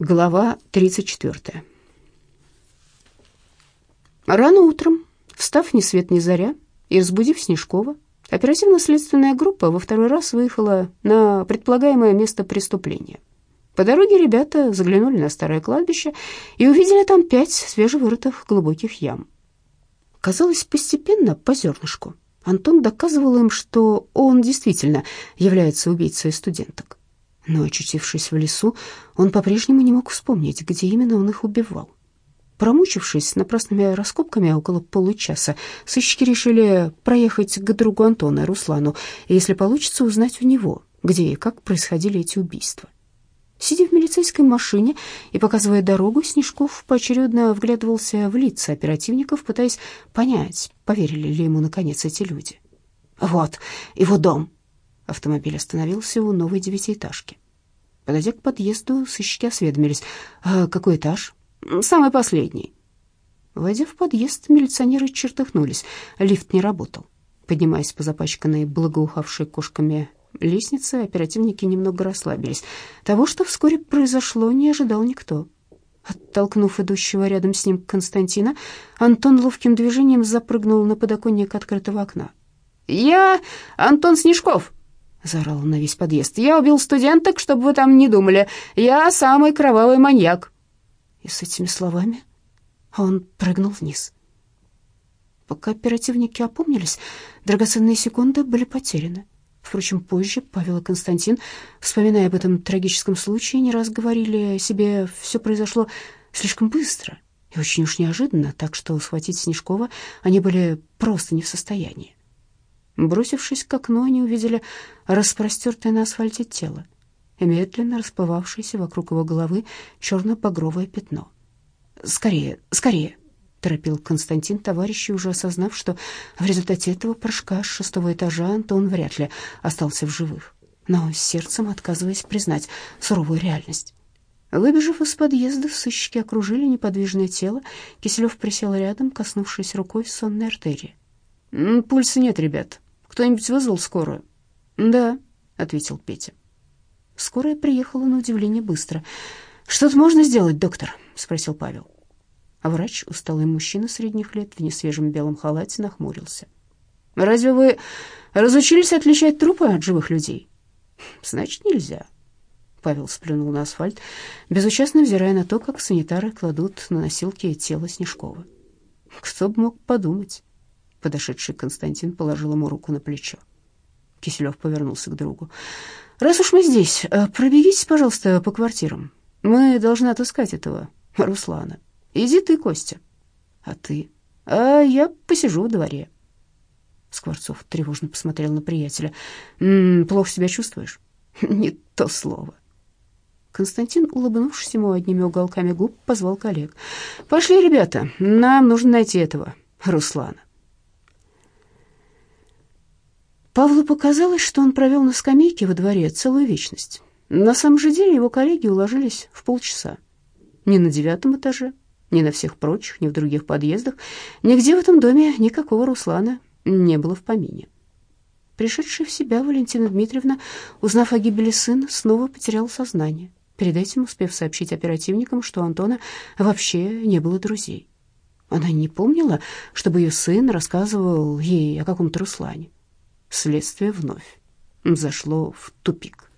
Глава 34. Рано утром, встав ни свет ни заря и разбудив Снежкова, оперативно-следственная группа во второй раз выехала на предполагаемое место преступления. По дороге ребята заглянули на старое кладбище и увидели там пять свежевырытых глубоких ям. Казалось, постепенно, по зернышку, Антон доказывал им, что он действительно является убийцей студенток. Но, очутившись в лесу, он по-прежнему не мог вспомнить, где именно он их убивал. Промучившись напрасными раскопками около получаса, сыщики решили проехать к другу Антона, Руслану, если получится, узнать у него, где и как происходили эти убийства. Сидя в милицейской машине и показывая дорогу, Снежков поочередно вглядывался в лица оперативников, пытаясь понять, поверили ли ему, наконец, эти люди. «Вот его дом», Автомобиль остановился у новой девятиэтажки. Подойдя к подъезду, сыщики осведомились. «А какой этаж?» «Самый последний». Войдя в подъезд, милиционеры чертыхнулись. Лифт не работал. Поднимаясь по запачканной, благоухавшей кошками лестнице, оперативники немного расслабились. Того, что вскоре произошло, не ожидал никто. Оттолкнув идущего рядом с ним Константина, Антон ловким движением запрыгнул на подоконник открытого окна. «Я Антон Снежков!» Заорал он на весь подъезд. «Я убил студенток, чтобы вы там не думали. Я самый кровавый маньяк». И с этими словами он прыгнул вниз. Пока оперативники опомнились, драгоценные секунды были потеряны. Впрочем, позже Павел и Константин, вспоминая об этом трагическом случае, не раз говорили себе, все произошло слишком быстро и очень уж неожиданно, так что схватить Снежкова они были просто не в состоянии. Бросившись к окну, они увидели распростертое на асфальте тело медленно расплывавшееся вокруг его головы черно-багровое пятно. «Скорее, скорее!» — торопил Константин товарищи, уже осознав, что в результате этого прыжка с шестого этажа Антон вряд ли остался в живых, но сердцем отказываясь признать суровую реальность. Выбежав из подъезда, сыщики окружили неподвижное тело. Киселев присел рядом, коснувшись рукой сонной артерии. «Пульса нет, ребят», кто-нибудь вызвал скорую?» «Да», — ответил Петя. Скорая приехала на удивление быстро. «Что-то можно сделать, доктор?» — спросил Павел. А врач, усталый мужчина средних лет, в несвежем белом халате, нахмурился. «Разве вы разучились отличать трупы от живых людей?» «Значит, нельзя». Павел сплюнул на асфальт, безучастно взирая на то, как санитары кладут на носилки тело Снежкова. «Кто бы мог подумать?» Подошедший Константин положил ему руку на плечо. Киселев повернулся к другу. «Раз уж мы здесь, э, пробегитесь, пожалуйста, по квартирам. Мы должны отыскать этого Руслана. Иди ты, Костя. А ты? А я посижу в дворе». Скворцов тревожно посмотрел на приятеля. «М -м, «Плохо себя чувствуешь?» «Не то слово». Константин, улыбнувшись ему одними уголками губ, позвал коллег. «Пошли, ребята, нам нужно найти этого Руслана». Павлу показалось, что он провел на скамейке во дворе целую вечность. На самом же деле его коллеги уложились в полчаса. Ни на девятом этаже, ни на всех прочих, ни в других подъездах, нигде в этом доме никакого Руслана не было в помине. Пришедшая в себя Валентина Дмитриевна, узнав о гибели сына, снова потеряла сознание, перед этим успев сообщить оперативникам, что у Антона вообще не было друзей. Она не помнила, чтобы ее сын рассказывал ей о каком-то Руслане следствие вновь зашло в тупик.